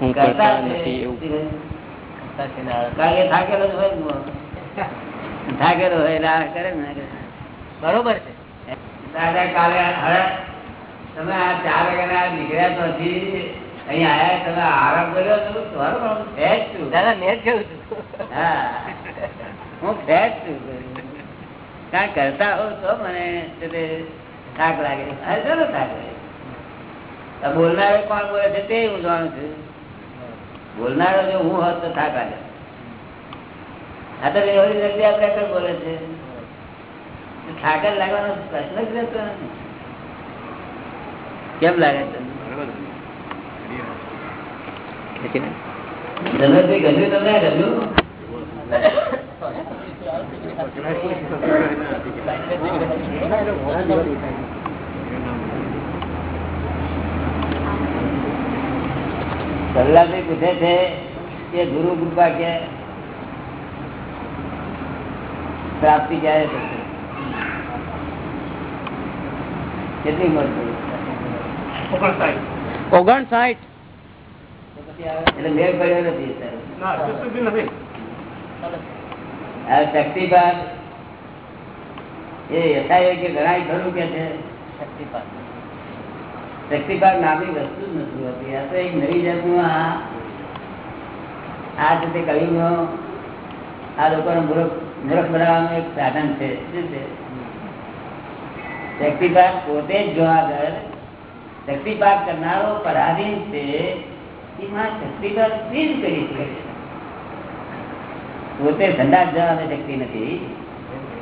હું કરતા નથી એવું. થાકેલો હોય થાકેલો હોય રાહ કરે ને બરોબર છે. દાદા કાલે તમે આ ચાર વાગ્યાના નીકળ્યા નથી હજી અહીં આયા તમે આરામ કર્યો તો તમારું ફ્રેશ છું. દાદા મેં જ છું. હા. હું ફ્રેશ છું. કારણ કરતા હોઉં તો મને થાક લાગે. અરે ચાલો થાક લાગે. બોલનાર કોણ બોલે છે તે હું જાણું છું. બોલનારો જો હું હોત તો થાક લાગે આ તો વ્યવહારિક વ્યક્તિ આપણે આગળ બોલે છે. થાક જ લાગવાનો પ્રશ્ન જ રહેતો કેમ લાગે તમને? રમેશભાઈ ગમ્યું તમને ગમ્યું પ્રહલાદભાઈ પૂછે છે કે ગુરુ કૃપા કે પ્રાપ્તિ ક્યારે થશે કેટલી મળશે ઓગણસાઠ એટલે મેળ પડ્યો નથી અત્યારે. આ શક્તિપાત એ યથાયોગ્ય ગણાય ખરું કે છે? શક્તિપાત શક્તિપાત નામની વસ્તુ જ નથી હોતી. આ તો એક નવી જાતનું આ આ રીતે તે આ લોકોનો મૂર્ખ મૂર્ખ બનાવવાનું એક સાધન છે. શું છે? શક્તિપાત પોતે જ જો આગળ. શક્તિપાત કરનારો પરાધીન છે. એમાં શક્તિપાત શી જ કરી શકે પોતે ધંધા જવાની શક્તિ નથી.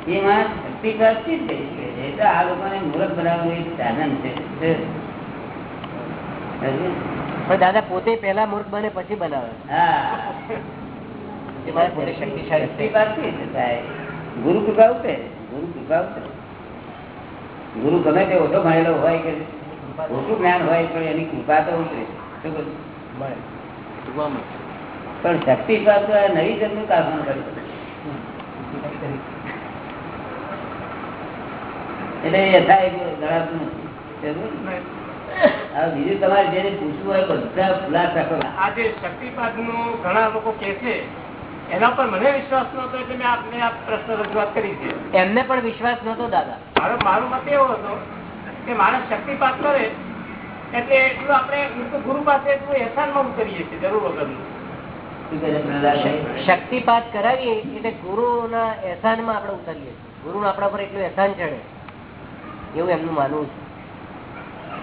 એમાં શક્તિપાત જ કરી શકે છે? એટલે આ લોકોને મૂર્ખ બનાવવાનું એક સાધન છે. પણ દાદા પોતે પેલા મૂર્ખ બને પછી બનાવે? ગુરુ કૃપા ઉતરે ગુરુ કૃપા ઉતરે ગુરુ ગમે તે ઓછો ભણેલો હોય કે ઓછું જ્ઞાન હોય પણ એની કૃપા તો ઉતરે પણ શક્તિ પ્રાપ્ત નવી જન્મ કારખાનું કર્યું એટલે યથા એક ગણાતું નથી. બીજું તમારે જેને પૂછવું હોય બધા ખુલાસ કરો આજે જે શક્તિપાતનું ઘણા લોકો કે છે એના પર મને વિશ્વાસ નતો એટલે મેં આપને આ પ્રશ્ન રજૂઆત કરી છે. એમને પણ વિશ્વાસ નતો દાદા. મારો મારો મત એવો હતો કે માણસ શક્તિપાત કરે એટલે એટલું આપણે ગુરુ પાસે એટલું એહસાનમાં ઉતરીએ છીએ જરૂર વગરનું? શક્તિપાત કરાવીએ એટલે ગુરુના એહસાનમાં આપણે ઉતરીએ છીએ. ગુરુનું આપણા પર એટલું એહસાન ચડે. એવું એમનું માનવું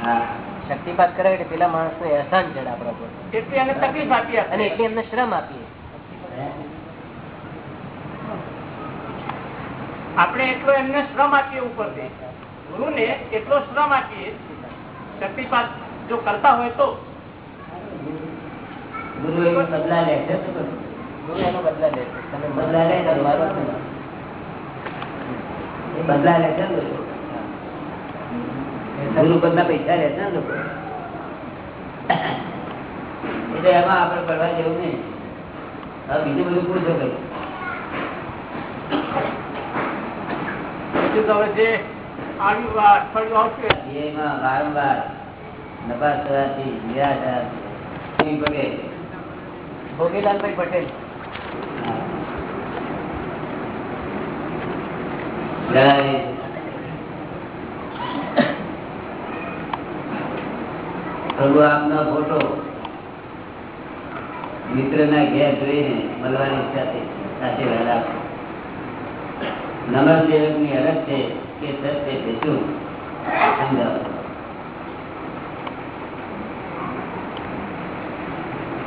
હા. છે શક્તિપાત કરાવે એટલે પેલા માણસનું એહસાન છે આપણા પર. એટલી એને તકલીફ આપી અને એટલી એમને શ્રમ આપીએ. આપણે એટલો એમને શ્રમ આપીએ ઉપરથી. ગુરુને એટલો શ્રમ આપીએ શક્તિપાત જો કરતા હોય તો. ગુરુ એનો બદલા લે છે. ગુરુ એનો બદલા લે છે. તમે બદલા લે છે. મારો જ નહીં. એ બદલા લે છે ને ના પૈસા રહે છે લોકો. એટલે એમાં આપણે પડવા જેવું નહીં. હવે બીજું બધું પૂછો કઈ વારંવાર નપાસ થવાથી નિરાશા ભોગીલાલભાઈ પટેલ. જણાવી પ્રભુ આપનો ફોટો. મિત્ર ના ઘેર જોઈને મળવાની થઈ. સાથે વહેલા નમર સેવકની અરજ છે કે સત્ય છે સમજાવો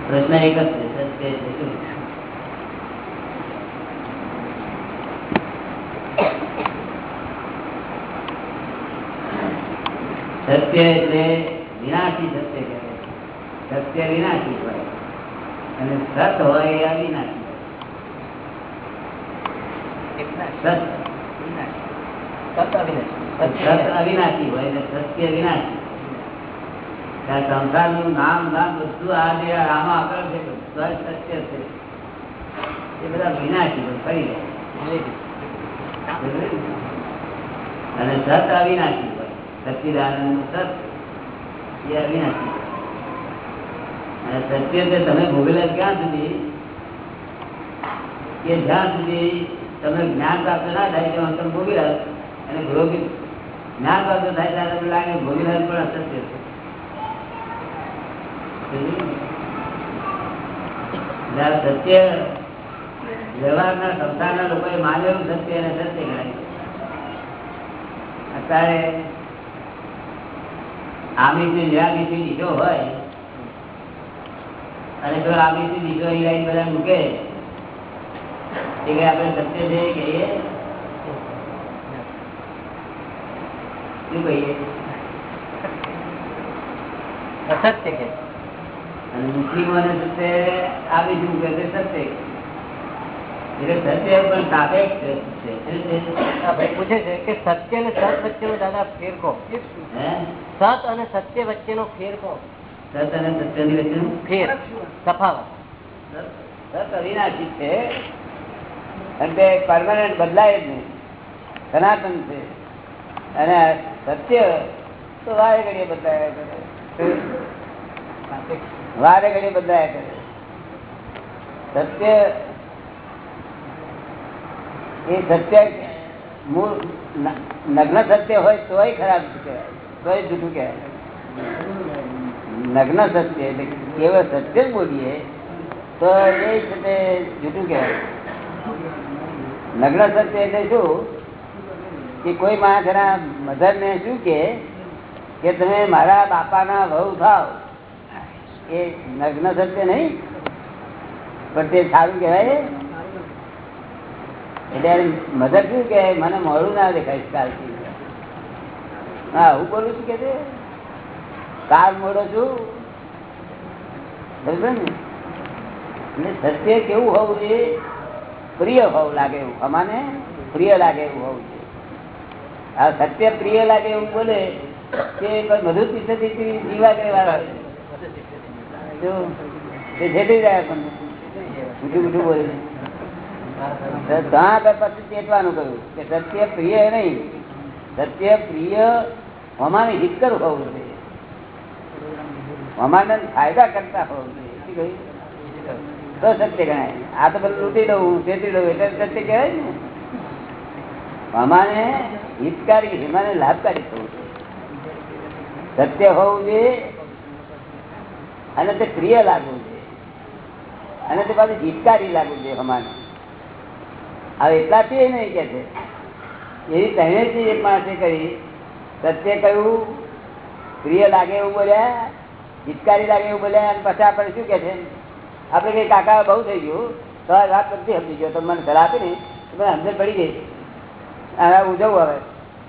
પ્રશ્ન એક જ છે સત્ય છે સત્ય એટલે વિનાશી સત્ય કહે સત્ય વિનાશી હોય. અને સત હોય એ અવિનાશી હોય. સત. સત અવિનાશી. હોય અને સત્ય વિનાશી. સંસારનું નામ નામ બધું આ જે આમાં આગળ છે સત્ય છે. એ બધા વિનાશી હોય ફરી જાય અને સત અવિનાશી હોય. સચ્ચિદાનંદ સત એ અવિનાશી હોય. અને સત્ય તમે ભોગેલા ક્યાં સુધી? કે જ્યાં સુધી તમે જ્ઞાન પ્રાપ્ત ના થાય ત્યાં તમે ભોગવેલા અને ભોગી જ્ઞાન પ્રાપ્ત થાય ત્યારે તમને લાગે ભોગવેલા પણ અસત્ય છે. સત્ય વ્યવહારના સંસ્થાના લોકોએ માન્યું સત્ય અને સત્ય ગણાય અત્યારે આમીથી નિરામીથી દીધો હોય અને જો આમીથી દીધો એ લાઈન બધા મૂકે એ કે આપણે સત્ય છે કહીએ? શું કહીએ? અસત્ય કે? અને મુસ્લિમોને સત્ય આવી શું કે તે સત્ય એટલે સત્ય પણ સાપેક્ષ છે. શું છે? આ ભાઈ પૂછે છે કે સત્ય અને સત વચ્ચેનો દાદા ફેર કહો સત અને સત્ય વચ્ચેનો ફેર કહો સત અને સત્યની વચ્ચેનું? ફેર. તફાવત. સત અવિનાશી છે. અને તે પરમાનન્ટ બદલાય જ નહીં. સનાતન છે. અને સત્ય તો વારે ઘડીએ બદલાયા કરે. વારે ઘડીએ બદલાયા કરે. સત્ય એ સત્ય મૂળ નગ્ન સત્ય હોય તોય ખરાબ કહેવાય. તોય જૂઠું કહેવાય. નગ્ન સત્ય એટલે કેવળ સત્ય જ બોલીએ તો એ છે જૂઠું કહેવાય. નગ્ન સત્ય એટલે શું? કે કોઈ માણસ એના મધર ને શું કે? તમે મારા બાપાના વહુ થાવ. એ નગ્ન સત્ય નહીં, પણ તે સારું કહેવાય સત્ય કેવું હોવું છે? પ્રિય હોવું લાગે એવું. અમાને પ્રિય લાગે એવું હોવું છે. આ સત્ય પ્રિય લાગે એવું બોલે, તે મધુર તીર્થથી જીવા ગયેલા જો, તે છેટી જાય બધું મીઠું મીઠું બોલે ત્યાં કહ્યું કે સત્ય પ્રિય નહીં. સત્ય પ્રિય અમારે હિતકર હોવું જોઈએ. અમારે ફાયદા કરતા હોવું જોઈએ. દઉં ચેતી દઉં એટલે સત્ય કહેવાય ને. અમારે હિતકારી, અમારે લાભકારી થવું જોઈએ. સત્ય હોવું જોઈએ અને તે પ્રિય લાગવું જોઈએ. અને તે પાછું હિતકારી લાગવું જોઈએ અમારે. હવે એટલાથી એ નહીં કે છે. એવી પહેલેથી એક માણસે કરી, સત્ય કહ્યું, પ્રિય લાગે એવું બોલ્યા, હિતકારી લાગે એવું બોલ્યા, અને પછી આપણે શું કે છે? આપણે કઈ કાકા, બહુ થઈ ગયું. તો આ વાત નથી સમજી ગયો. તમે મને સલાહ આપી ને, તો મને અંદર પડી ગઈ. અને હું જવું હવે.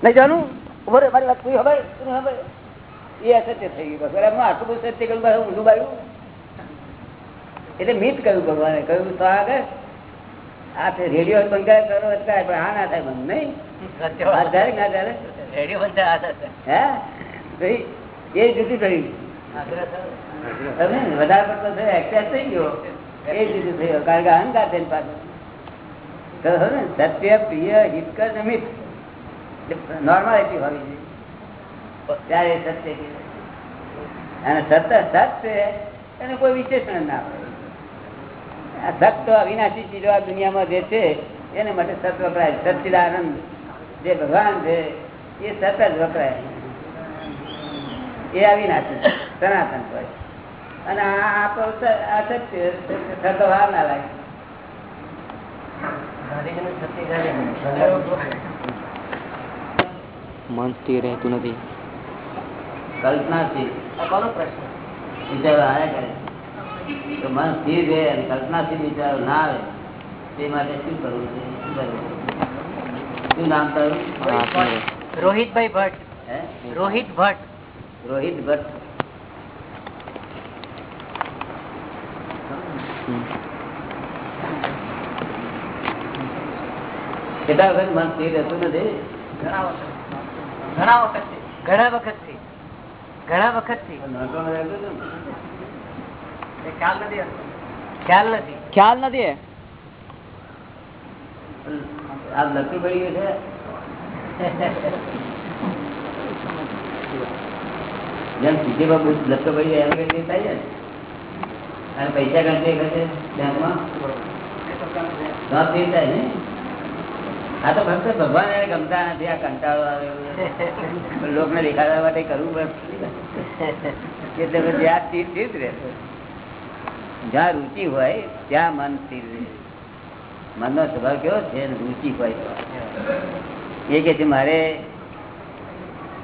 નહીં જાણું ઊભો મારી વાત કોઈ તું ખબર? એ અસત્ય થઈ ગયું. બસ આટલું બધું સત્ય કહ્યું ઊંધું બાળ્યું એટલે મીત કહ્યું ભગવાને. કહ્યું, તો આગળ આ તે રેડિયો બંધ કરો એટલે પણ આ ના થાય બંધ નહીં. આ ચાલે ના ચાલે રેડિયો બંધ એ જુદી થયું. તમે વધારે પડતો થયો excess થઈ ગયો. એ જુદું થયો કારણ કે અહંકાર થઈને પાછો તો સત્ય પ્રિય હિતકર ને મિત નોર્માલિટી હોવી જોઈએ. ત્યારે સત્ય અને સત્ય સત છે એને કોઈ વિશેષણ ના હોય. આ સત અવિનાશી ચીજો આ દુનિયામાં જે છે એને માટે સત વપરાય સચ્ચિદાનંદ જે ભગવાન છે એ સત જ વપરાય એ અવિનાશી સનાતન હોય અને આ આ તો સ- આ સત્ય થતો વાર ના લાગે. મન સ્થિર રહેતું નથી. કલ્પનાથી છે. કોનો પ્રશ્ન? વિચારો આવ્યા કરે તો મન સ્થિર રહે અને કલ્પનાથી વિચારો ના આવે તે માટે શું કરવું છે? શું કરવું શું નામ તારું? આત્મરસ. રોહિતભાઈ ભટ્ટ. હે? રોહિત ભટ્ટ. રોહિત ભટ્ટ. હમ. કેટલા વખત મન સ્થિર રહેતું નથી? ઘણા વખત. ઘણા વખતથી. ઘણા વખતથી. ઘણા વખતથી નાનપણમાં રહેતું હતું ને? એ ખ્યાલ નથી ખ્યાલ નથી. ખ્યાલ નથી આ લખતું પડી ગયું છે. જેમ સીધી બાબુ લખતો પડી જાય એમ કઈ થાય ને. અને પૈસા ગણતરી કરે બેંકમાં. દસ થાય ને. આ તો ફક્ત ભગવાન એને ગમતા નથી આ કંટાળો આવે. લોકને દેખાડવા માટે કરવું પડે. એટલે જ્યાં સ્થિર સ્થિર જ રહે જ્યાં રુચિ હોય ત્યાં મન સ્થિર મનનો સ્વભાવ કેવો છે? રુચિ હોય તો. એ કે છે મારે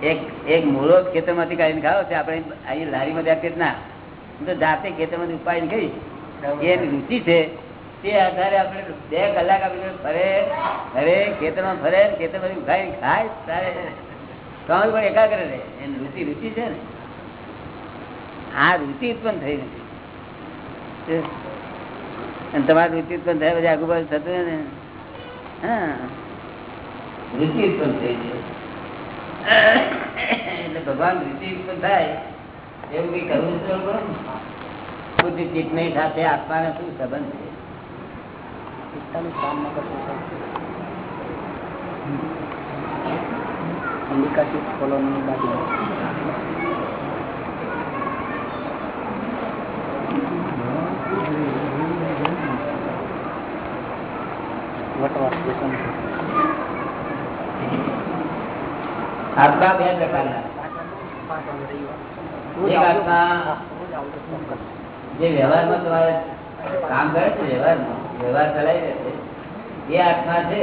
એક એક મૂળો ખેતરમાંથી કાઢીને ખાવો છે આપણે અહીં લારીમાં જાતે ના. હું તો જાતે ખેતરમાંથી ઉપાડીને ખાઈ એની રુચિ છે તે આધારે આપણે બે કલાક આપણે ફરે ફરે ખેતરમાં ફરે ખેતરમાંથી ઉખાડીને ખાય તારે તમારું પણ એકાગ્ર રહે. એની રુચિ રુચિ છે ને? આ રુચિ ઉત્પન્ન થઈ નથી. અને તમારે રુચિ ઉત્પન્ન થયા, પછી આગુ બાજુ થતું ને. હા. રુચિ ઉત્પન્ન થઈ છે. એટલે ભગવાન રુચિ ઉત્પન્ન થાય. એવું કઈ કરવું ને. બુદ્ધિ ચિત્તની સાથે આત્માને શું સંબંધ છે? અંબિકાથી કોલોની બાજુ આત્મા બે પ્રકારના તમારે કામ કરે છે, વ્યવહારમાં, વ્યવહાર ચલાવી રહે છે, એ આત્મા છે,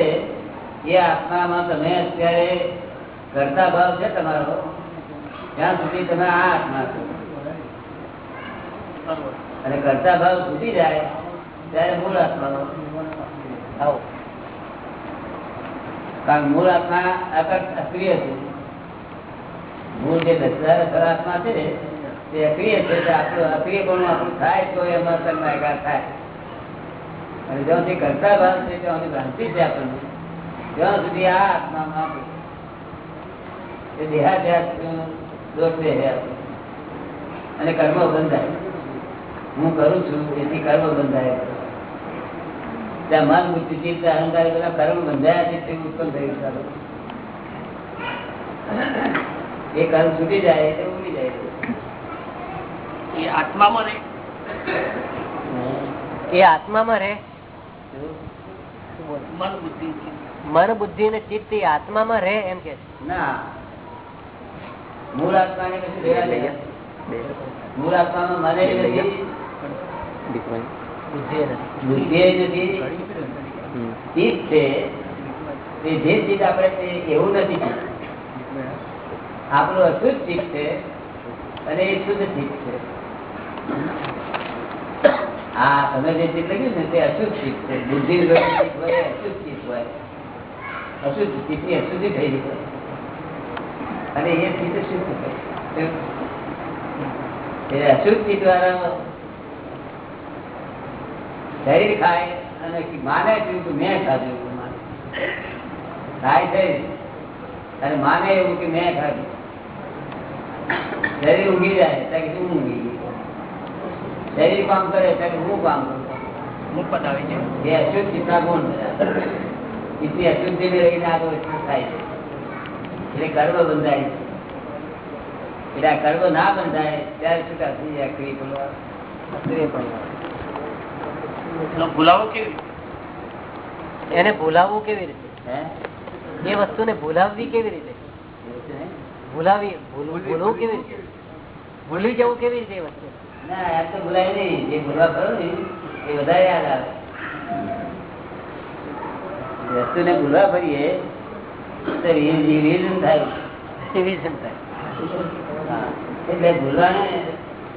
એ આત્મામાં તમે અત્યારે કરતા ભાવ છે તમારો ત્યાં સુધી તમે આ આત્મા છો. અને કરતા ભાવ સુધી જાય, ત્યારે મૂળ આત્માનો આવો. કારણ મૂળ આત્મા અક્રિય છે. મૂળ જે દસરા આત્મા છે, તે અક્રિય છે આપણું અક્રિય પણ આપણું થાય તો એમાં તન્માયકાર થાય. અને જ્યાં સુધી કરતા ભાવ છે, ત્યાં ભ્રાંતિ છે આપણને. જ્યાં સુધી આ આત્મામાં એ દેહાધ્યાસ દોષ આપણને. અને કર્મ બંધાય. હું કરું છું, એથી કર્મ બંધાય. ત્યાં મન બુદ્ધિ ચિત્ત અહંકાર બધા કર્મ બંધાયા છે તે ઉત્પન્ન થયું ચાલો એ કર્મ છૂટી જાય એટલે ઉડી જાય. એ આત્મામાં રહે. એ આત્મામાં રહે? મન બુદ્ધિ મન બુદ્ધિ અને ચિત્ત એ આત્મામાં રહે એમ કે ના. મૂળ આત્માને કશું લેવા દેવા મૂળ આત્મામાં મને બુદ્ધિ નથી. ચિત્ત છે તે જે ચીજ આપણે એવું નથી આપણું અશુદ્ધ ચીજ છે અને એ શુદ્ધ ચીજ છે. હા તમે જે ચીજ લખ્યું ને, તે અશુદ્ધ ચીજ છે. બુદ્ધિ હોય અશુદ્ધ ચીજ હોય. અશુદ્ધ ચીજની અશુદ્ધિ થઈ હોય. અને એ ચીજ શુદ્ધ થાય એ અશુદ્ધ ચિત્ત વાળા શરીર ખાય અને માને છે કે મેં ખાધું એવું માને. ખાય છે અને માને એવું કે મેં ખાધું. શરીર ઊંઘી જાય ત્યાં હું ઊંઘી ગઈ શરીર કામ કરે ત્યારે હું કામ કરું? એ અશુદ્ધ ચિત્તા ગુણ બધા અશુદ્ધિ ને લઈને આગળ થાય છે? એટલે કર્મ બંધાય છે. એટલે આ કર્મ ના બંધાય ત્યારે શું કાશ્મીર ક્રિય બોલવા ક્રિય એનો ભૂલાવો કેવી રીતે? એને ભૂલાવવું કેવી રીતે? એ વસ્તુને ભૂલાવવી કેવી રીતે? ભૂલાવી ભૂલવું કેવી રીતે? ભૂલી જવું કેવી રીતે એ વસ્તુ? ના એમ તો ભૂલાય નહીં. જે ભૂલવા ને એ વધારે યાદ આવે. વસ્તુને ભૂલવા ફરીએ તો રિવિઝન થાય. રિવિઝન થાય. એટલે ભૂલવાને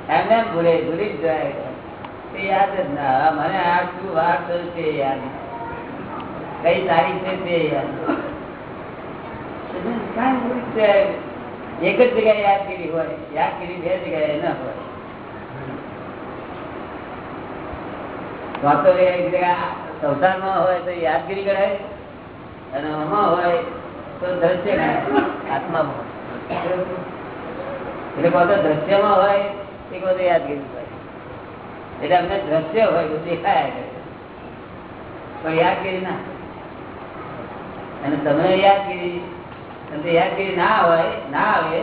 એમ એમ ભૂલે ભૂલી જ જાય. યાદ જ ના મને આ શું વાત તે યાદ કઈ તારીખ છે તે યાદ. એક જ જગ્યાએ યાદગીરી હોય. યાદગીરી બે જગ્યાએ ન હોય. તો તો એક જગ્યા સંસારમાં હોય તો યાદગીરી કરાય અને આમાં હોય તો દ્રશ્ય કરાય આત્મામાં. એટલે કહો દ્રશ્યમાં હોય એ કહો યાદગીરી હોય એટલે અમને દ્રશ્ય હોય તો દેખાયા કરે પણ યાદગીરી ના અને તમે યાદગીરી અને તે યાદગીરી ના હોય ના આવે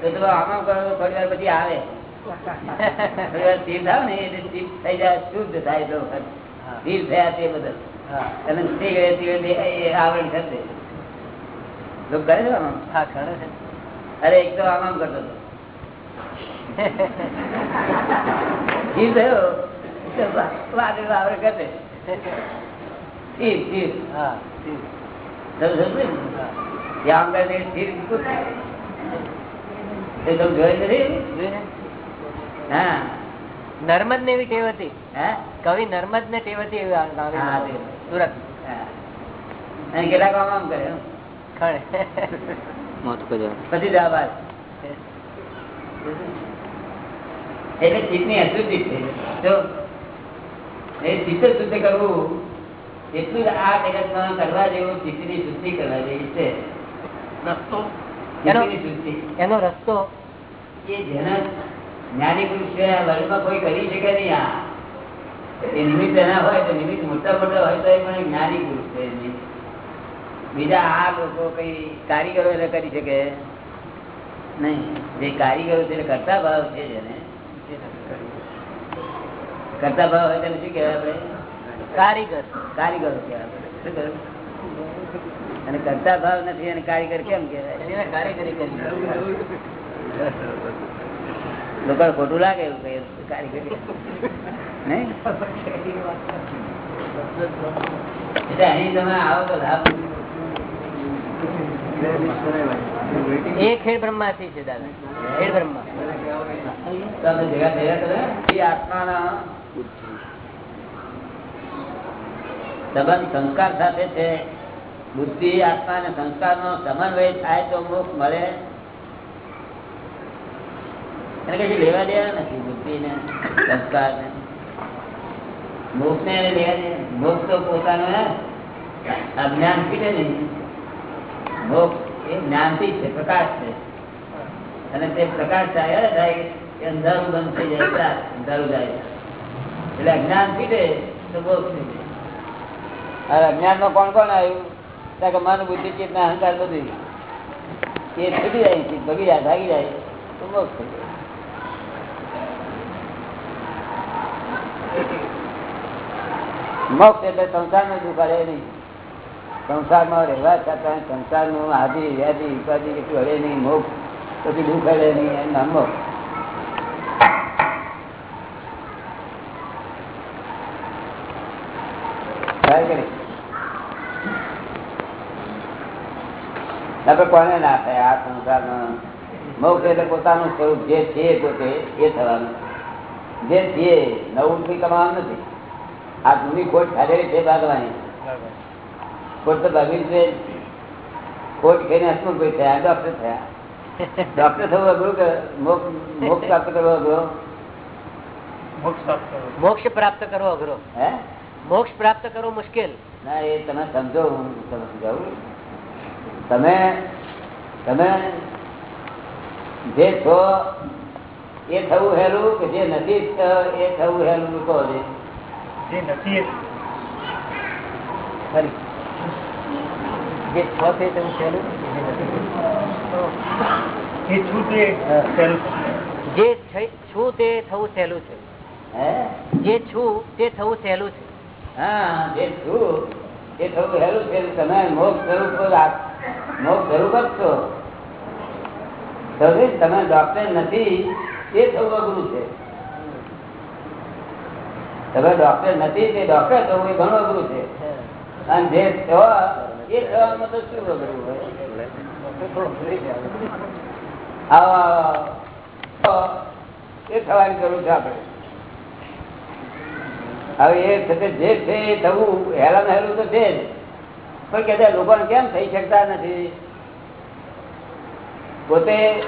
તો તમે આમાં કરો તો થોડી વાર પછી આવે. થોડી વાર સ્થિર થાવ ને એટલે સ્થિર થઈ જાય શુદ્ધ થાય તો સ્થિર થયા તે અને આવરણ થશે લોકો કરે છે આમ? હા ખરું છે. અરે એક તો આમ આમ કરતો હતો. સ્થિર થયો વાદળ આવરણ કરશે સ્થિર સ્થિર હા. સ્થિર એ તમે જોઈ નથી નર્મદ ને? એવી ટેવ હતી. કવિ નર્મદ ને ટેવ હતી એવી. સુરત કેટલાક આમ કરે મોત બજાર પછી જવા બાદ એટલે ચિત્તની અશુદ્ધિ છે. જો એ ચિત્ત શુદ્ધ કરવું એટલું જ આ જગતમાં કરવા જેવું ચિત્તની શુદ્ધિ કરવા જેવી છે. રસ્તો? એનો રસ્તો? એ જેના જ્ઞાની પુરુષ છે આ વર્લ્ડમાં કોઈ કરી શકે નહીં આ. એ નિમિત્ત એના હોય તો નિમિત્ત મોટા મોટા હોય તો એ પણ જ્ઞાની પુરુષ છે બીજા આ લોકો કઈ કારીગરો એટલે કરી શકે? નહીં. જે કારીગરો છે કરતા ભાવ છે જેને. કરતા ભાવ હોય તેને શું કહેવાય આપણે કારીગર. કારીગર કહેવાય? અને કરતા ભાવ નથી અને કારીગર કેમ કહેવાય? કારીગરી કરી લોકો ખોટું લાગે એવું કઈ કારીગરી. નહીં? એટલે અહીં તમે આવો તો લાભ. એ ખેડ બ્રહ્માથી છે દાદા. ખેડ બ્રહ્મા. ભેગા થયા કરે એ આત્માના સંબંધ સંસ્કાર સાથે છે. બુદ્ધિ, આત્મા અને સંસ્કાર નો સમન્વય થાય તો મોક્ષ મળે. એને કઈ લેવા દેવા નથી બુદ્ધિ ને સંસ્કાર ને મોક્ષ ને લેવા દે. મોક્ષ તો પોતાનો અજ્ઞાનથી ને. મોક્ષ એ જ્ઞાનથી છે, પ્રકાશ છે. અને તે પ્રકાશ થાય થાય અંધારું બંધ થઈ જાય અંધારું જાય. એટલે અજ્ઞાનથી તો મોક્ષ અજ્ઞાનમાં કોણ કોણ આવ્યું? કે મન, બુદ્ધિ, ચિત્ત, અહંકાર બધું. એ છૂટી જાય, ચિત્ત ભગી જાય, ભાગી જાય, તો મોક્ષ થઈ મોક્ષ એટલે સંસારનું દુઃખ હરે નહીં. સંસારમાં રહેવા છતાં સંસારનું આદિ વ્યાધિ, ઉપાધિ કેટલું હરે નહીં. મોક્ષ પછી દુઃખ હરે નહીં, એમ મોક્ષ થાય કે નહીં? આપણે કોને ના થાય આ સંસાર મોક્ષ એટલે પોતાનું સ્વરૂપ જે છે પોતે એ થવાનું. જે છે નવું કંઈ કમાવાનું નથી. આ જૂની ખોટ ખાધેલી છે ભાગવાની ખોટ તો ભાગવી છે ખોટ ખાઈને હસમુખ ભાઈ થયા? ડોક્ટર થયા? ડોક્ટર થવું અઘરું કે મોક્ષ મોક્ષ પ્રાપ્ત કરવો અઘરો? મોક્ષ પ્રાપ્ત મોક્ષ પ્રાપ્ત કરવો અઘરો. હે? મોક્ષ પ્રાપ્ત કરવો મુશ્કેલ. ના એ તમે સમજો હું તમે સમજાવું. તમે તમે જે છો એ થવું હેલું કે જે નથી એ થવું હેલું કહો છે જે નથી એ ખરી જે છ છે તેવું સહેલું જે છું તે સહેલું છે. જે છે- છું તે થવું સહેલું છે. હે? જે છું તે થવું સહેલું છે. હા, જે તમે તમે ડોક્ટર નથી એ થવું અઘરું છે. તમે ડોક્ટર નથી, તે ડોક્ટર થવું એ ઘણું અઘરું છે. અને જે થવા એ થવામાં તો શું અઘરું હોય. એ થવાની જરૂર છે આપણે. હવે એ જે છે એ થવું હેરાન હેલું તો છે પણ કે લોકોને કેમ થઈ શકતા નથી? પોતે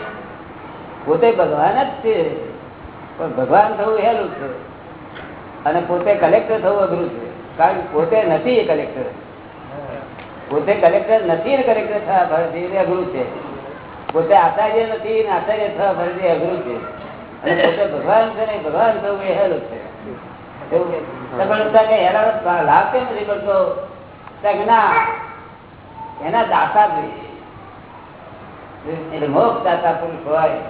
પોતે ભગવાન જ છે. પણ ભગવાન થવું હેલું છે. અને પોતે કલેક્ટર થવું અઘરું છે. કારણ પોતે નથી કલેક્ટર પોતે કલેક્ટર નથી કલેક્ટર થવા ફરતી એ અઘરું છે. પોતે આચાર્ય નથી આચાર્ય થવા ફરતી અઘરું છે. અને પોતે ભગવાન છે ને ભગવાન થવું એ હેલું છે. એવું લાભ એના દાતા એટલે મોક્ષ દાતા પુરુષ હોય,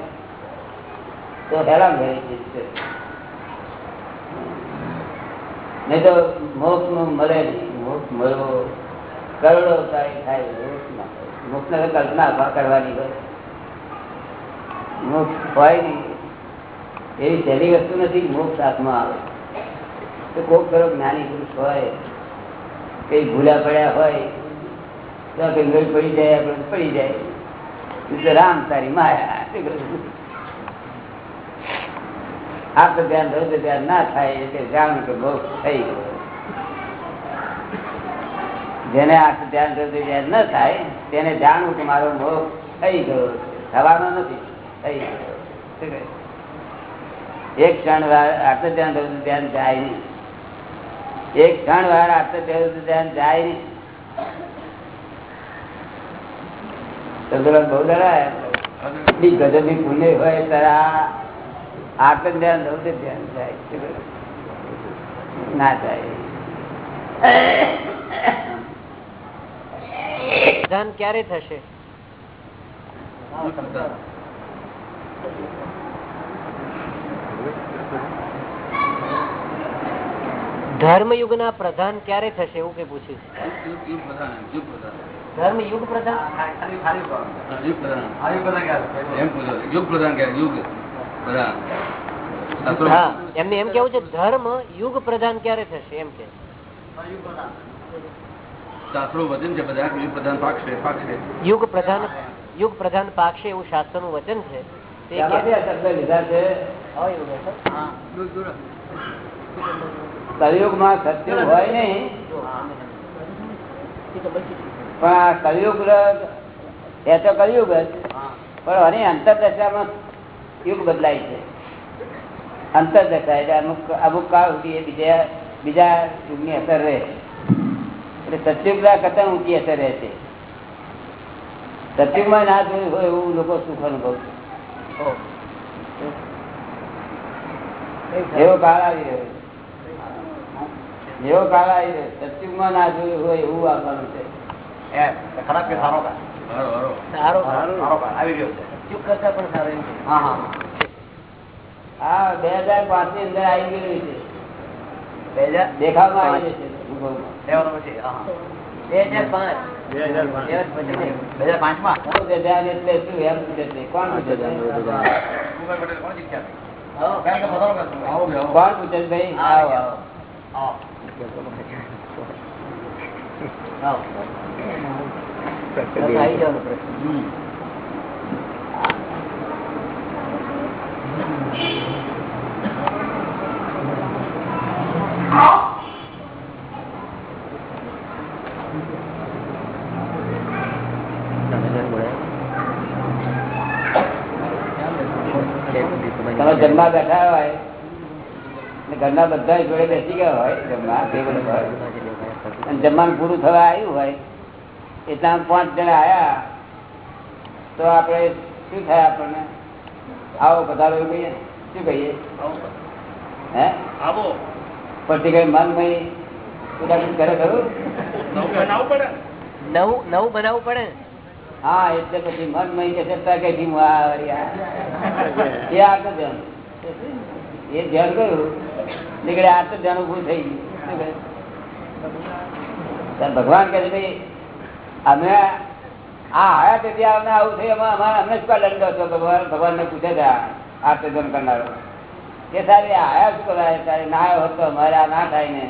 તો હેરાન થઈ જશે નહીં તો મોક્ષનું મળે નહીં. મોક્ષ મળવો કરોડો થાય મોક્ષ ના કલ્પના ઊભા કરવાની હોય. મોક્ષ હોય નહીં. એવી સહેલી વસ્તુ નથી મોક્ષ હાથમાં આવે. તો કોક ખરો જ્ઞાની પુરુષ હોય, કઈ ભૂલા પડ્યા હોય, તો કઈ ગળ પડી જાય, આપણે પડી જાય. રામ તારી માયા. આ તો ધ્યાન રહો તો ધ્યાન ના થાય એટલે જાણું કે બહુ થઈ જેને આ ધ્યાન રહ્યું ધ્યાન ન થાય, તેને જાણવું કે મારો મોહ થઈ ગયો. થવાનો નથી, થઈ ગયો. એક ક્ષણ આત્મ ધ્યાન રહ્યું ધ્યાન જાય નહીં. એક ક્ષણ વાર આત્મ ધ્યાન જાય નહીં. બહુ હોય ત્યારે આ આત્મ ધ્યાન રહો ધ્યાન જાય. ના જાય. ધ્યાન ક્યારે થશે? ધર્મયુગ ના પ્રધાન ક્યારે થશે એવું કે પૂછ્યું ધર્મ યુગ પ્રધાન હા એમને એમ કેવું છે ધર્મ યુગ પ્રધાન ક્યારે થશે એમ કે. શાસ્ત્રો વચન છે બધા યુગ પ્રધાન પાકશે પાકશે. યુગ પ્રધાન યુગ પ્રધાન પાકશે એવું શાસ્ત્રનું વચન છે? તે લીધા છે. કલયુગમાં સત્ય હોય નહીં પણ આ કલયુગ એ તો કલયુગ જ. પણ આની અંતરદશામાં યુગ બદલાય છે. અંતરદશા એટલે અમુક અમુક કાળ સુધી એ બીજા બીજા યુગની અસર રહે એટલે સત્યુગના કરતા ઊંચી અસર રહે છે. સત્યુગમાં ના જોયું હોય એવું લોકો સુખ અનુભવ એવો કાળ આવી રહ્યો છે. એવો કાળ આવી રહ્યો છે. ના જોયું હોય એવું આપવાનું છે. ખરાબ કે સારો કા હારો હારો સારો સારો આવી રહ્યો છે. કરતા પણ સારો હા હા. હા બે હજાર પાંચની અંદર આવી ગયેલું છે. બે હજાર દેખાવમાં આવી પછી બે પાંચ. બે હજાર પછી. બે હજાર પાંચમાં એટલે શું? એમ પૂછે કોણ પૂછે કોણ આવો આવો. કોણ પૂછે છે ભાઈ આવો આવો આવો બસ આવી જવાનો પ્રશ્ન તમે જમવા બેઠા હોય ને ઘરના બધા જોડે બેસી ગયા હોય જમવા ટેબલ પર અને જમવાનું પૂરું થવા આવ્યું હોય એટલા પાંચ જણા આવ્યા તો આપણે શું થાય આપણને? આવો પધારો એવું કહીએ. શું કહીએ? હે? આવો. પછી કઈ મનમય ઉદાહરણ કરે ખરું? નવું બનાવવું પડે. નવું નવું બનાવવું પડે. હા એટલે પછી મન મહી કે છે કે હું આ વળી આ?" એ ધ્યાન કર્યું નીકળે આટલું ધ્યાન ઉભું થઈ ગયું. ભગવાન કહે છે, ભાઈ, અમે આ હયા તેથી અમને આવું થયું અમે અમારે, અમને શું દંડ હતો ભગવાન ભગવાનને પૂછે છે, આ કરનારો. કે સારી આ આયા શું કરાય સારી ના આવ્યો હતો અમારે આ ના થાય ને.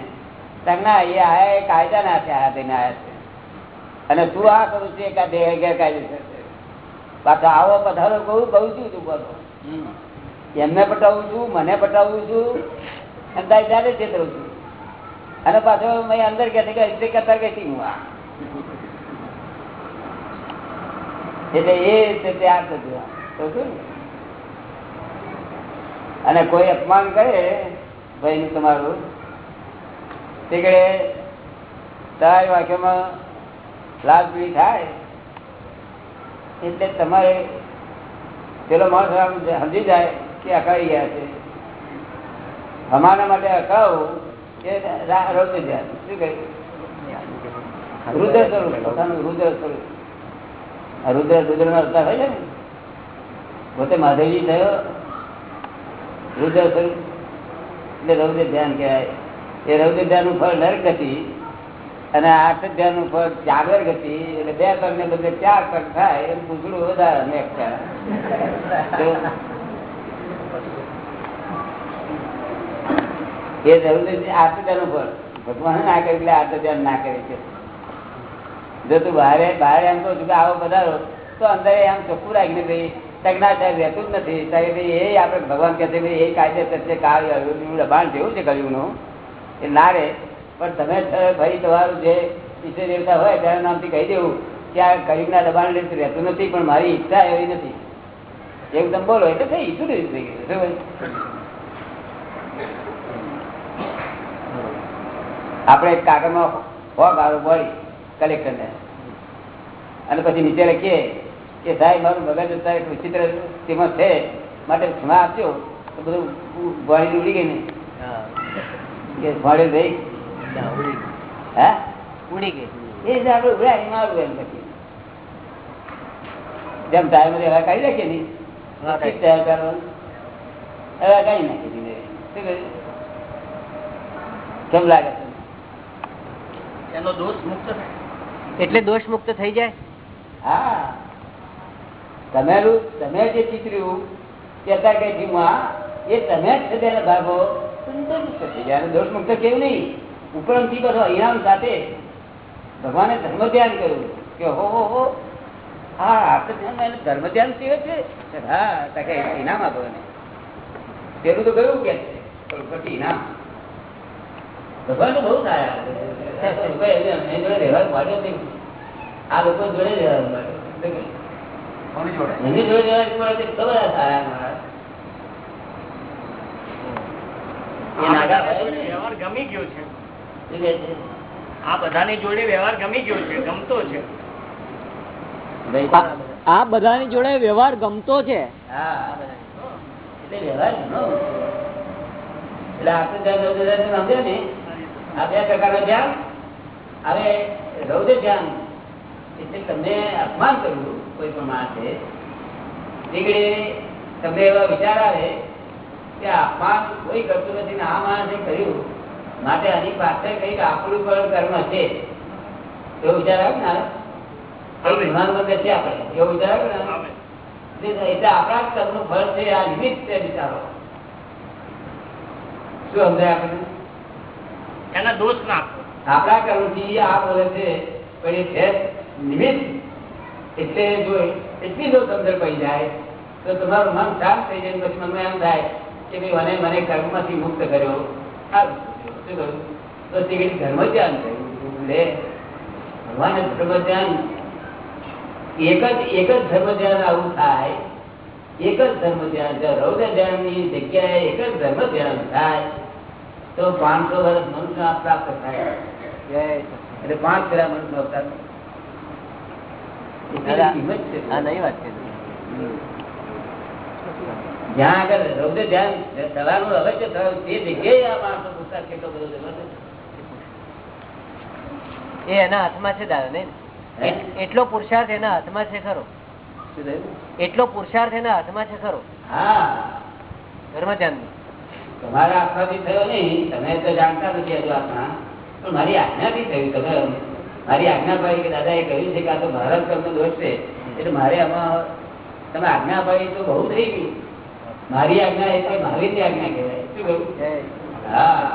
ના, એ આયા એ કાયદા ના છે આયા થઈને આવ્યા છે. અને તું આ કરું છું એક આ ગેરકાયદેસર છે. પાછો આવો પધારો, કહું કહું છું તું બોલો. એમને પટાવું છું, મને પટાવું છું, અને તારી જાતે છેતરું છું. અને પાછો મેં અંદર કે એટલે કરતા કે હું આ? એટલે એ છે તે થતું? અને કોઈ અપમાન કરે ભાઈ નું તમારું. તે કડે તારી વાક્યમાં લાભ પીડી થાય, એટલે તમારે પેલો માણસ સમજી જાય કે અકાળી ગયા છે. અમારા માટે અકાવું એ રા- ધ્યાન શું કહ્યું રુદ્ર સ્વરૂપ, પોતાનું રુદ્ર સ્વરૂપ. રુદ્ર રુદ્ર નો અવતાર હોય ને? પોતે માધવજી થયો. રુદ્ર સ્વરૂપ. એટલે રૌદ્ર ધ્યાન કહેવાય. એ રૌદ્ર ધ્યાનનું ફળ નરક ગતિ અને આઠ ધ્યાનનું ફળ જાગર ગતિ. એટલે બે પગ ને બદલે ચાર પગ થાય એમ પૂછડું વધારે ને એકતા. તો એ જરૂરી છે ધ્યાનનું ફળ. ભગવાન ના કરે એટલે ધ્યાન ના કરે છે. જો તું બહારે બહાર એમ કહું છું આવો પધારો, તો અંદર એમ ચોખ્ખું રાખીને ભાઈ તજ્ઞા સાહેબ રહેતું જ નથી. ત્યારે એ આપણે ભગવાન કહે છે ભાઈ, એ કાયદેસર છે કાળ દબાણ જેવું છે કલયુગનું એ ના રે પણ તમે ભાઈ, તમારું જે ઈશ્વર દેવતા હોય તેના નામથી કહી દેવું કે આ કલયુગના દબાણ રહેતું નથી, પણ મારી ઈચ્છા એવી નથી. એવું તમે બોલો એટલે થઈ શું થઈ ગયું શું ભાઈ? આપણે કાગળમાં હો ગાળો બોલી કલેક્ટરને. અને પછી નીચે લખીએ કે સાહેબ મારું મગજ અત્યારે વિચિત્ર તેમાં છે. માટે ક્ષમા આપજો. તો બધું ભણી ઉડી ગઈ ને. કે ભણી ભાઈ હા? ઉડી ગઈ. એ આપણે ઉડાડી મારું એમ લખીએ. જેમ ટાઈમ હવે કાઢી નાખીએ ને કઈ. નાખી કેમ લાગે છે? એનો દોષ મુક્ત થાય. એટલે દોષ મુક્ત થઈ જાય? હા. તમારું તમે જે ચિતર્યું કે અત્યારે એ તમે જ છે તેના ભાગો દોષમુક્ત થઈ જાય. અને દોષમુક્ત કેવું નહીં? ઉપરમથી બધો ઇનામ સાથે ભગવાને ધર્મ ધ્યાન કર્યું. કે હો હો હો. હા આપણે ધ્યાન એને ધર્મ ધ્યાન કેવું છે? હા તકે ઇનામ આપો એને. પેલું તો ગયું કે ઇનામ ભગવાન બહુ સારા નહીં આ લોકો જોડે રહેવાનું માટે જોડે સારા. આ બધાની જોડે વ્યવહાર ગમી ગયો છે. શું કહે છે? આ બધાની જોડે વ્યવહાર ગમી ગયો છે ગમતો છે. આ બધાની જોડે વ્યવહાર ગમતો છે. હા એટલે આપણે ને. આ બે પ્રકારનું ધ્યાન. હવે રૌદ્ર ધ્યાન એટલે તમને અપમાન કર્યું કોઈ પણ માણસે. નીકળે તમને એવા વિચાર આવે કે અપમાન કોઈ કરતું નથી ને આ માણસે કર્યું. માટે આની પાછળ કંઈક આપણું પણ કર્મ છે. એવો વિચાર આવે ને ગુનાનું બંધ છે આપણે. એવો વિચાર આવે ને એટલે આપણા કર્મનું ફળ છે આ નિમિત્ત વિચારો. શું સમજાય આપણને? એના દોષ ના આપણા કર્મથી આ બોલે છે, પણ એ છે નિમિત્ત એટલે જો એટલી જો સમજણ પડી જાય, તો તમારું મન શાંત થઈ જાય પછી મનમાં એમ થાય કે ભાઈ મને મને કર્મમાંથી મુક્ત કર્યો. સારું. શું કરું? તો તે ધર્મ ધ્યાન થયું લે ભગવાને ધર્મ ધ્યાન એક જ એક જ ધર્મ ધ્યાન આવું થાય. એક જ ધર્મ ધ્યાન રૌદ્ર ધ્યાનની જગ્યાએ એક જ ધર્મ ધ્યાન થાય. તો પાંચસો વર્ષ મનુષ્ય પ્રાપ્ત થાય. એટલે પાંચ પેલા મનુષ્ય અવતાર. જ્યાં આગળ રૌદ્ર ધ્યાન થયું તે જગ્યાએ આ માણસો કેટલો બધો એ એના હાથમાં છે દાદા ને એટલો પુરુષાર્થ એના હાથમાં છે ખરો? એટલો પુરુષાર્થ એના હાથમાં છે ખરો? હા. ધર્મ ધ્યાન તમારા આત્માથી થયો નહીં તમે તો જાણતા નથી હજુ આત્મા. પણ મારી આજ્ઞાથી થયું તમે મારી આજ્ઞા ભાઈ કે દાદા એ કહ્યું છે કે આ તો ભારત કરતો દોષ છે. એટલે મારે આમાં તમે આજ્ઞા ભાઈ તો બહુ થઈ ગયું મારી આજ્ઞા એટલે મહાવીરની આજ્ઞા કહેવાય. શું કહ્યું? હા.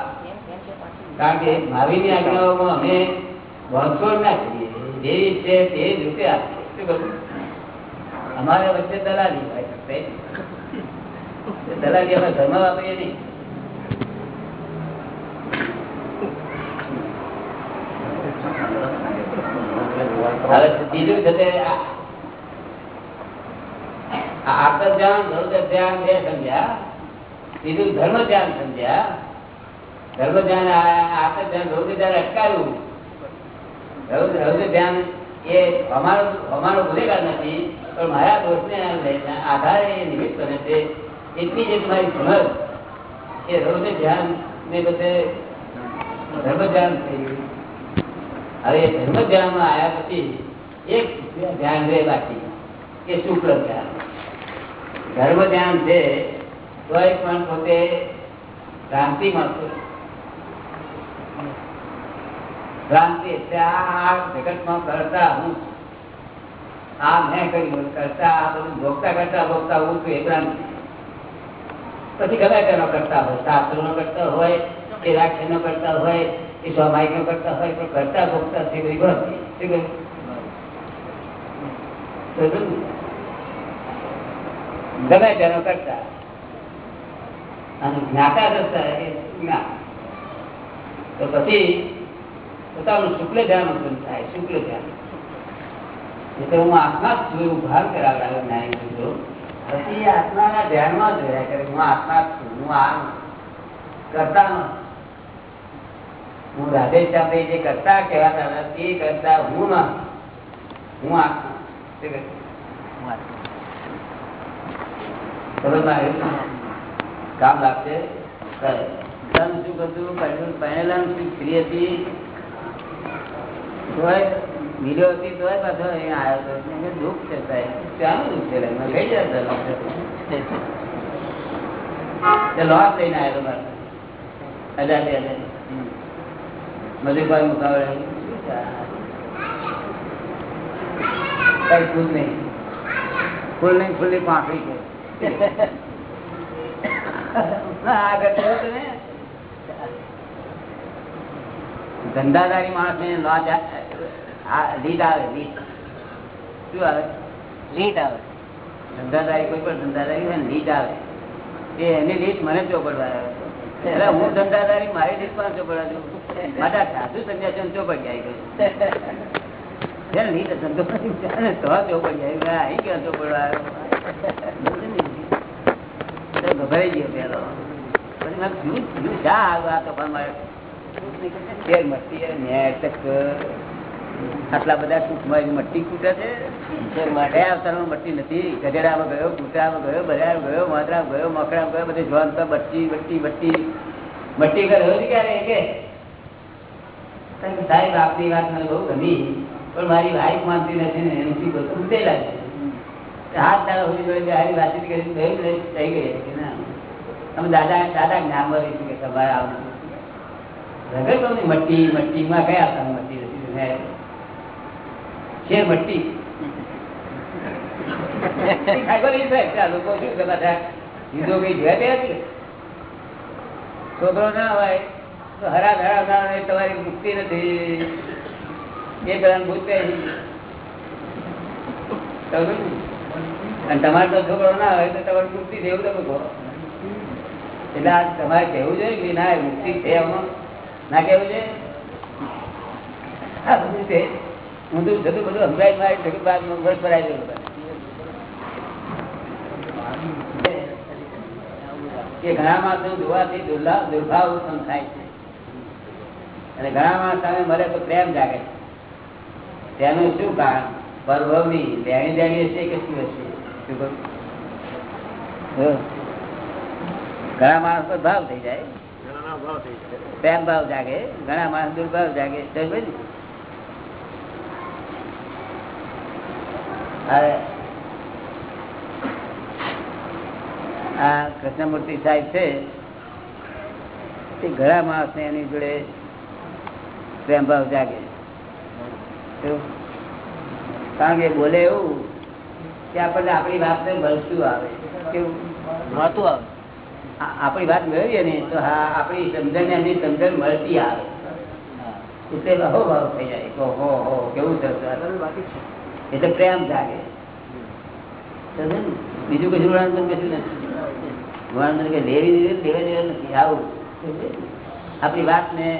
કારણ કે મહાવીરની આજ્ઞાઓમાં અમે વંશોડ ના કરીએ. જે છે તે જ રૂપે આપીએ. શું કહ્યું? અમારે વચ્ચે દલાલી હોય દલાલી અમે ધર્મ વાપરીએ નહીં. હવે ધર્મ ધ્યાન ધ્યાન એ અમારો ગુનેગાર નથી, પણ મારા દોષને ને આધારે નિમિત્ત બને છે. એટલી જ મારી સમજ એ રૌદ્ર ધ્યાન ને બધે ધર્મ ધ્યાન થઈ ગયું હવે એ ધર્મ ધ્યાનમાં આવ્યા પછી એક ધ્યાન રહે બાકી કે શુક્ર ધ્યાન ધર્મ ધ્યાન છે તોય પણ પોતે ભ્રાંતિમાં છે ભ્રાંતિ એટલે આ આ જગતમાં કરતા હું છું. આ મેં કર્યું કરતા આ બધું ભોગતા કરતા ભોગતા હું છું એ ભ્રાંતિ પછી ગમે તેનો કરતા હોય શાસ્ત્રો નો કરતા હોય, કે રાક્ષસ નો કરતા હોય, કે સ્વાભાવિક નો કરતા હોય, પણ કરતા ભોગતા? તો શું? ગમે તેનો કરતા અને જ્ઞાતા કરતા એ જ્ઞાન તો પછી પોતાનું શુક્લ ધ્યાન ઉત્પન્ન થાય, શુક્લ ધ્યાન એટલે હું આત્મા જ એવું ભાન કરાવડાવ્યો પુરુષો. પછી આત્માના ધ્યાનમાં જ રહ્યા કરે હું આત્મા છું. હું આ કરતા હું રાધેશ રાધેશ્યામ જે કરતા કહેવાતા હતા, તે કરતા હું ના હું આત્મા? કામ લાગશે. શું કરતું પહેલા શું સ્ત્રી હતી. મિલ્યો હતી તોય પાછો આવ્યો કીધું દુઃખ છે સાહેબ, ત્યાંનું દુઃખ છે લે. મેં કઈ જતા તે લોસ લઈને આવ્યો મારે હજાર બે હજાર મજૂરભાઈ મુકાવડે ધંધાદારી માણસ ને લોજ લીડ આવે લીડ શું આવે? લીટ આવે. ધંધાદારી કોઈ પણ ધંધાદારી લીડ આવે. એની લીડ મને ચોપડવા આવે એટલે હું ધંધાદારી મારી લીડ પણ ચોપડવા છું મારા સાધુ સંન્યાસી ચોપડી આવી લીડ ધંધો તો ચોપડી આવી અહીં ક્યાં ચોપડવા આવ્યો ગયો પેલો. પછી મેં કીધું, કીધું, શા આવ્યો આ તોફાન મારે મસ્તી ન્યાય તક. આટલા બધા ટૂંકમાં મટ્ટી કૂટે છે? કયા અવતારમાં મટ્ટી નથી. ગધેડામાં ગયો, કૂતરામાં ગયો, બધામાં ગયો માદરા ગયો મકડા ગયો, બધે જોવાનું તો બટ્ટી બટ્ટી બટ્ટી. મટ્ટી કર્યો ક્યારે કે? સાહેબ, આપની વાત મને બહુ ગમી, પણ મારી વાઈફ માનતી નથી ને, એની ઉતેલા છે. હાથ દાડા હોવી જોઈએ આવી વાતચીત કરી ગયું થઈ ગઈ કે ના? અમે દાદા દાદા જ્ઞાનમાં રહીશું કે તમારે આવું રગત તમને મટ્ટી, મટ્ટીમાં કયા હતા મટ્ટી નથી. છે? ભટ્ટી છોકરો ના હોય, તો હરા ધરા ના તમારી મુક્તિ નથી. એ પેલા ભૂત? અને તમારે તો છોકરો ના હોય, તો તમારી મુક્તિ છે એવું તમે કહો. એટલે આ તમારે કહેવું જોઈએ કે ના મુક્તિ છે એમાં ના કેવું છે આ બધું છે. ઊંધું જતું બધું સમજાય મારી જગત વર્ષ ભરાય કે ઘણા માણસો જોવાથી દુર્લાભ દુર્ભાવ ઉત્પન્ન થાય છે. અને ઘણા માણસ સામે મળે તો પ્રેમ જાગે તેનું શું કારણ? પરભવની લેણી દેણી હશે કે શું હશે? શું? હો. ઘણા માણસ પર ભાવ થઈ જાય. પ્રેમ ભાવ જાગે ઘણા માણસ દુર્ભાવ જાગે. સમજ પડી? આ કૃષ્ણમૂર્તિ સાહેબ છે તે ઘણા માણસ ને એની જોડે પ્રેમ ભાવ જાગે. કારણ કે બોલે એવું કે આપણને આપણી વાત ને મળતું આવે. કેવું? મળતું આવે. આપણી વાત મેળવીએ ને તો હા આપણી સમજણ એમની સમજણ મળતી આવે. એટલે અહો ભાવ થઈ જાય. હો હો કેવું થશે? એટલે પ્રેમ જાગે. બીજું કશું વર્ણન કશું નથી. વર્ણન કે લેવી લેવા દેવા નથી, આવું. સમજે ને? આપણી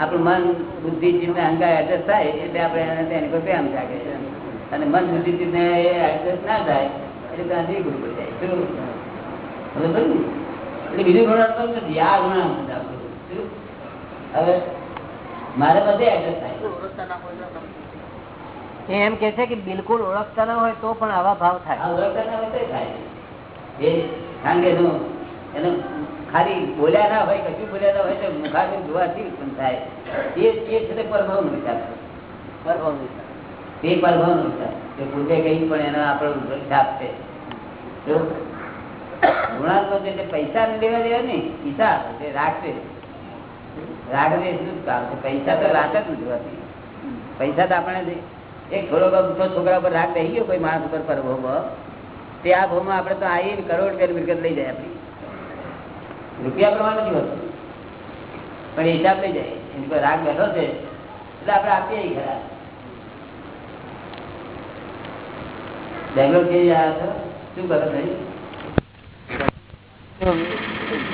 આપણું મન બુદ્ધિ ચિત્ત અહંકાર એડજસ્ટ થાય એટલે આપણે એને તેને કોઈ પ્રેમ જાગે અને મન બુદ્ધિ ચિત્ત એ એડજસ્ટ ના થાય એટલે ત્યાંથી ગુરુ પડી જાય શું? એટલે બીજું ઋણાત્મક નથી. આ ઋણાત્મક હવે મારે બધે એડજસ્ટ થાય. એમ કે છે કે બિલકુલ ઓળખતા ના હોય તો પણ આવા ભાવ થાય. ના ખાલી બોલ્યા ના હોય, કશું બોલ્યા ના હોય તો મુખારબિંદ જોવાથી ઉત્પન્ન થાય? એ એ છે તે પરભાવનો વિચાર બરોબર. તે પરભાવનો વિચાર. તે પોતે કઈ પણ એનો આપણો છાપ છે ઋણાત્મક એટલે પૈસા ને લેવા દેવા ને હિસાબ એટલે રાખશે રાખશે. એટલું જ કામ છે. પૈસા તો રાત જ નથી. પૈસા તો આપણે એક થોડો ઊંચો છોકરા પર રાગ રહી ગયો કોઈ માણસ ઉપર પરભો તે આ ભાવમાં આપણે તો આવી કરોડ રૂપિયા મિલકત લઈ જાય આપણી. રૂપિયા પ્રમાણે નથી હોતું પણ હિસાબ લઈ જાય એની પર રાગ બેઠો છે એટલે આપણે આપીએ ખરા. બેંગ્લોર કેવી આવ્યા છો? શું કરો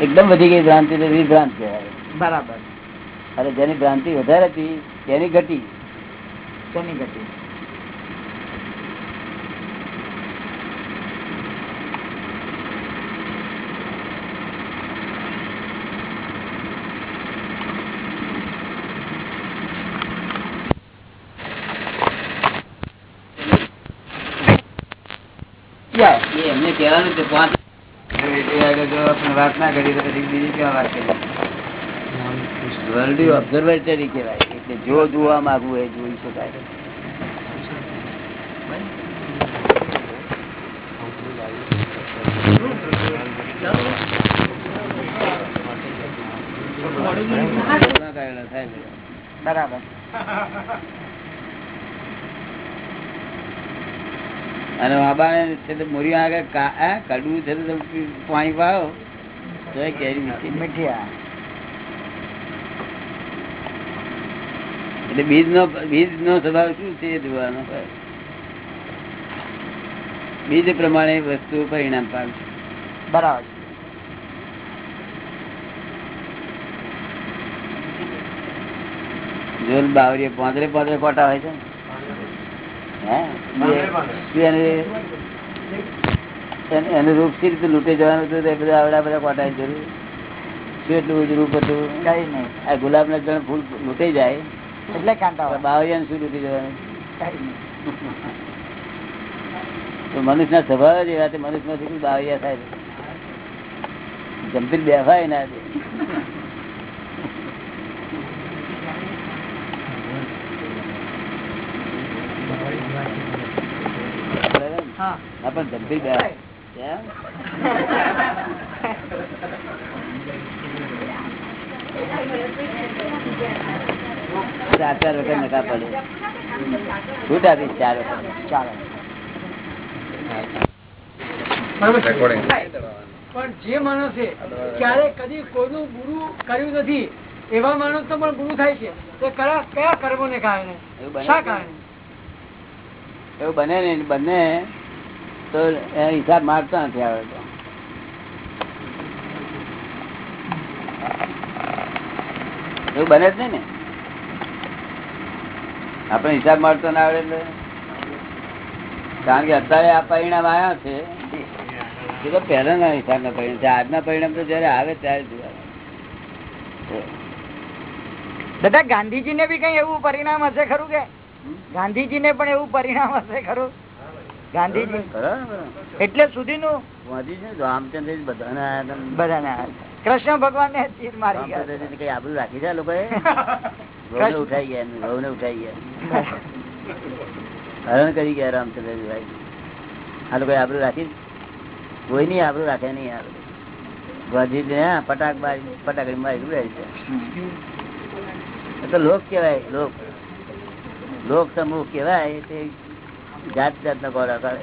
એકદમ વધી ગઈ ભ્રાંતિ તો વિભ્રાંત કહેવાય. બરાબર. અરે જેની ભ્રાંતિ વધારે હતી તેની ઘટી. શેની ગતિ એ એમને કહેવાનું છે પાંચ એ આગળ જો આપણે વાત ના કરી તો પછી બીજી કેવા વાત કરી? વર્લ્ડ ઓબ્ઝર્વેટરી કહેવાય. એટલે જો જોવા માંગવું હોય જોઈ શકાય. બરાબર. અને બાબાને છે તો મોરી આગળ કા- આ કડવું છે તો તમે પાણી પાવો એ કેરી મીઠી. મીઠિયા એટલે બીજ નો બીજ નો સ્વભાવ શું છે એ જોવાનો? બીજ પ્રમાણે વસ્તુ પરિણામ પામશે. બરાબર. જોલ બાવરીએ પાંદરે પાંદરે કોટા હોય છે હે? એને- રૂપ સી રીતે લૂંટી જવાનું હતું તે બધા આવડા બધા કોટાઈ જરૂર. શું એટલું બધું રૂપ હતું? કઈ નહીં. આ ગુલાબ ના જણ ફૂલ લૂંટાઈ જાય. એટલે કાંટા બાવરિયા શું લૂંટી જવાનું? તો મનુષ્ય ના સ્વભાવ જ એવા મનુષ્યમાંથી બાવરિયા થાય જંપીર બેફાય ના? હા. પણ કેમ? ચાર ચાર વખત નકા પડે છૂટ આપીશ ચાર વખત. ચાલો. પણ જે માણસે ક્યારે કદી કોઈનું ગુરુ કર્યું નથી એવા માણસ તો પણ ગુરુ થાય છે. તે કયા કયા કર્મો ને કારણે? એવું બને શા કારણે? એવું બને ને બંને તો એ હિસાબ મારતા નથી આવડતો એવું બને જ નહીં ને? આપણે હિસાબ મારતો ના આવડે એટલે? કારણ કે અત્યારે આ પરિણામ આવ્યા છે. એ તો પહેલાના હિસાબના પરિણામ છે. આજના પરિણામ તો જયારે આવે ત્યારે જોવા દાદા ગાંધીજી ને બી કઈ એવું પરિણામ હશે ખરું કે? ગાંધીજી ને પણ એવું પરિણામ હશે ખરું? ગાંધીજી. એટલે સુધી નું રામચંદ્ર બધાને. બધાને કૃષ્ણ ભગવાન ને તીર મારી કઈ આબરૂ રાખી છે લોકો ઉઠાઈ ગયા એમની ને ઉઠાઈ ગયા. હરણ કરી ગયા રામચંદ્રજી ભાઈ આ લોકો આબરું રાખી કોઈ નહીં આબરું રાખે નહીં આ. ગોજી હા, પટાક મારી પટાકડી મારી ઉડાડી છે. તો લોક કેવાય લોક. લોક સમૂહ કેવાય તે જાત જાત નો ગોળા કરે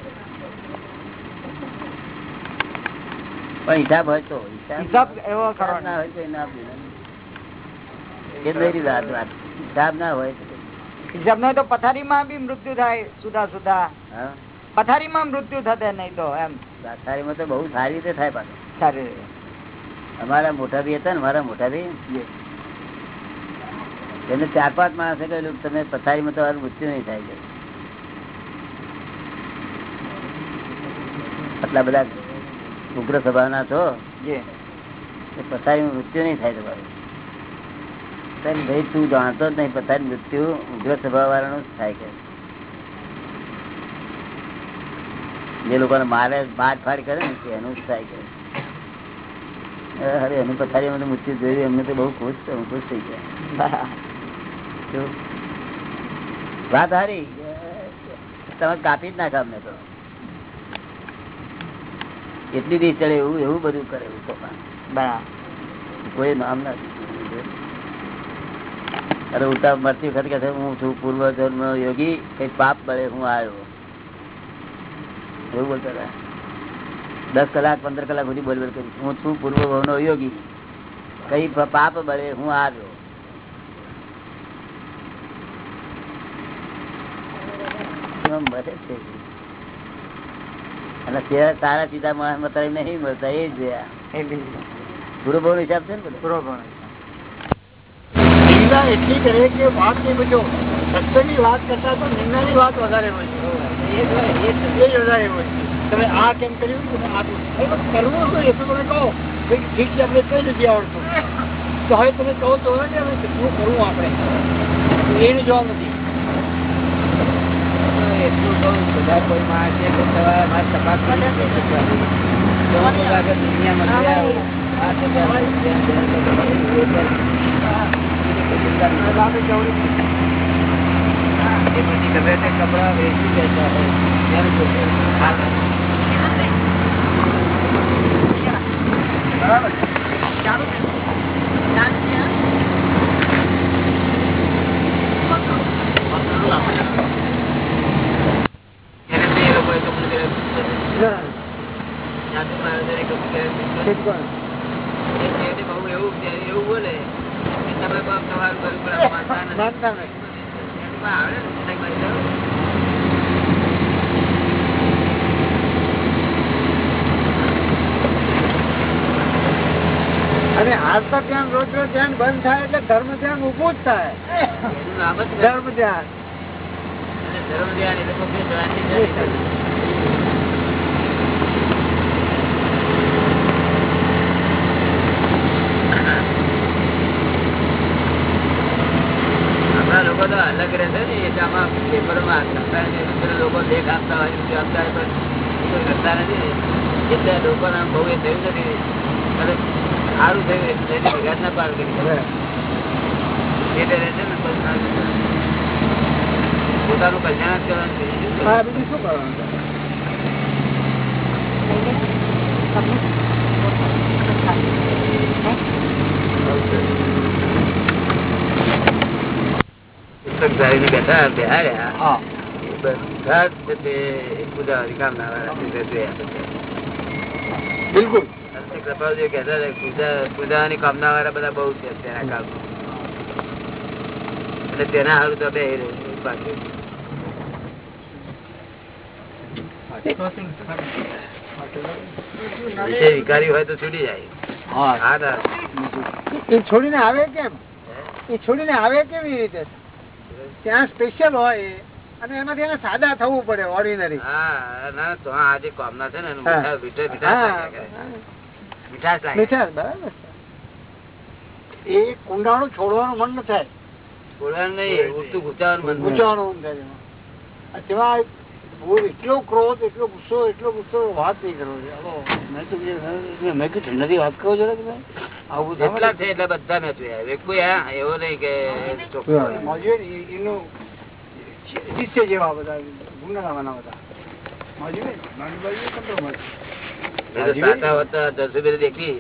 પણ હિસાબ હોય તો હિસાબ એવો ના હોય તો એને આપી એ જ વાત વાત. હિસાબ ના હોય તો. હિસાબ નો તો પથારીમાં બી મૃત્યુ થાય સુધા સુધા. પથારીમાં મૃત્યુ થતે નહીં તો એમ. દાતારીમાં તો બહુ સારી રીતે થાય પાછું. સારી અમારા મોટા ભાઈ હતા ને મારા મોટા એને ચાર પાંચ માણસે કહ્યું તમે પથારીમાં તમારું મૃત્યુ નહીં થાય. આટલા બધા ઉગ્ર સ્વભાવના છો? જી. એ મૃત્યુ નહીં થાય તમારું? ભાઈ તું જાણતો જ નહીં પથારી મૃત્યુ ઉગ્ર સ્વભાવ વાળાનું જ થાય કે જે લોકોને મારે બાદ ફાડ કરે ને એનું જ થાય કે અરે એની પથારી તો મૃત્યુ જોયું એમને તો બહુ ખુશ છે હું ખુશ થઈ ગયા. વાત હારી? તમે કાપી જ નાખા અમને તો. એટલી રીત ચડે એવું એવું બધું કરે કોઈ નામ નથી. અરે ઉલટા મરતી વખત કે હું છું પૂર્વ જન્મ યોગી કઈ પાપ બળે હું આવ્યો. એવું બોલતા દસ કલાક, પંદર કલાક સુધી બોલ બોલ કરી. હું છું પૂર્વ ભવનો યોગી. કઈ પાપ બળે હું આવ્યો. બને છે? અને તારા સીધા મતાઈ નહીં મળતા એ જ ભવનો હિસાબ છે ને બરોબર નિંદા એટલી કરે કે વાત નહીં બચો સત્યની વાત કરતા તો નિંદાની વાત વધારે હોય છે. એ જ વધારે હોય છે. તમે આ કેમ કર્યું? તમે આ કરવું હતું એ તો તમે કહો. કે ઠીક છે આપણે કઈ નથી આવડતું? તો હવે તમે કહો તો ને કે કરવું આપણે? એનો જવાબ નથી. એટલું કહું બધા કોઈ માણસ છે. તમારે મારે તપાસ દુનિયામાં કોઈ આવે, આ તો ત્યાં ત્યાં ત્યાં તો તમારે એવું હોય ત્યાં. બીજી કોઈ ચિંતા નહીં. એ પછી ગમે તે કપડાં વેચી દેતા હોય ત્યારે જોશે. હા. એને બી એ લોકોએ કબૂલ કર્યા. જાતિ મહારાજાને કબૂલ કર્યા. એ છેવટે બહુ એવું એવું બોલે કે તમે બાપ તમારું ઘર ઉપર આમ માનતા નથી. માનતા નથી એમાં આવે ને, કંઈક બાજુ જાઓ. અને હાલતા ધ્યાન રોજ રોજ ધ્યાન બંધ થાય એટલે ધર્મ ધ્યાન ઉભું જ થાય. ધર્મ ધ્યાન ધર્મ ધ્યાન લોકો તો અલગ રહેશે ને એટલે આમાં પેપરોમાં બધા લોકો લેખ આપતા હોય છે આપતા હોય પણ કરતા નથી એટલે લોકોના બહુ એ થયું નથી સારું થયું એટલે એની વિઘાત ના પાર કરી એટલે રહે છે ને બસ સારું. પોતાનું કલ્યાણ જ કરવાનું છે. બીજું શું? હા બીજું શું કરવાનું પુસ્તક ધારીને બેઠા બેહાડ્યા એ બધા જ છે તે પૂજાવાળી કામના વાળા છે તે જોયા બધા. બિલકુલ સંત કહેતા હતા પૂજાવાની કામના વાળા બધા બહુ છે તેના કાળમાં. એટલે તેના હારું તો બે પાછું વિકારી હોય તો છૂટી જાય. એ છોડીને આવે કેમ? એ છોડીને આવે કેવી રીતે? ત્યાં સ્પેશિયલ હોય અને એમાંથી એને સાદા થવું પડે ઓર્ડિનરી હા ના તો આજે કામના છે ને. મીઠા- મીઠા- મીઠાશ બરાબર એ કુંડાણું છોડવાનું મન ન થાય. છોડવાનું નહીં ઉડતું ગુચાવાનું સિવાય બહુ એટલો ક્રોધ એટલો ગુસ્સો એટલો ગુસ્સો વાત નહીં કરવો જોઈએ. મેં તો કીધું, મેં કીધું ઠંડાથી વાત કરો છો તમે. આવું જેટલા છે એટલે બધા મેં જોયા. કોઈ હા એવો નહીં કે એનું શિષ્ય જેવા બધા ગુંડાળાવાના બધા. મોજે ને, નાનીબાઈએ compromise. એ તો સાચા હોત તો દેખી.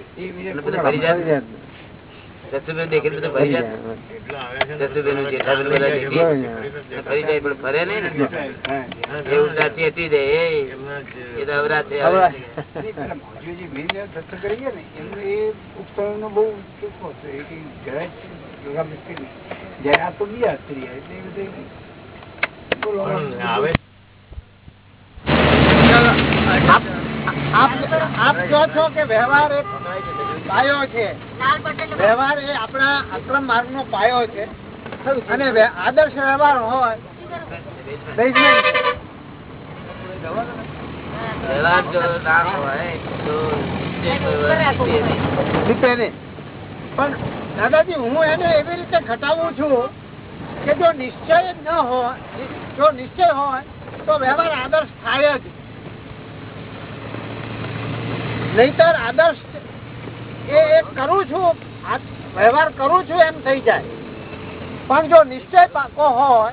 બધું ફરી જાય. ગુંડાળા. દેખી બધું ફરી જાય. જસુભાઈ નું બધા દેખી. ફરી જાય પણ ફરે નહીં ને. હા. એ ઉલટા દે એ. અવરા છે. ઉપકરણનો બહુ ચોખ્ખો હતો. જ યોગા મુશ્કેલ નહીં. આ તો બીજા સ્ત્રી એટલે બધે બોલો, આપ આપ કહો છો કે વ્યવહાર એક પાયો છે. વ્યવહાર એ આપણા અક્રમ માર્ગ નો પાયો છે. અને આદર્શ વ્યવહાર હોય. વ્યવહાર જો ના તો. પણ દાદાજી હું એને એવી રીતે ઘટાવું છું કે જો નિશ્ચય ન હોય જો નિશ્ચય હોય તો વ્યવહાર આદર્શ થાય જ. નહીતર આદર્શ એ એક કરું છું વ્યવહાર કરું છું એમ થઈ જાય. પણ જો નિશ્ચય પાકો હોય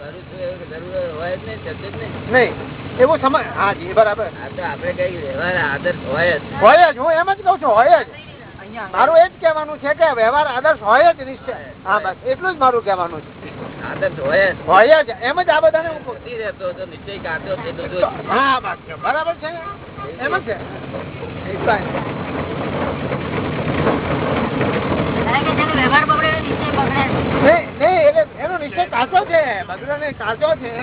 નહીં એવું સમજ હા જી બરાબર. આપણે કઈ વ્યવહાર આદર્શ હોય જ હોય જ હું એમ જ કઉ છું હોય જ. મારું એ જ કહેવાનું છે કે વ્યવહાર આદર્શ હોય જ નિશ્ચય. હા બસ એટલું જ મારું કહેવાનું છે. હોય છે. એમ જ એનો નિશ્ચય કાચો છે. મધુરા ને કાચો છે.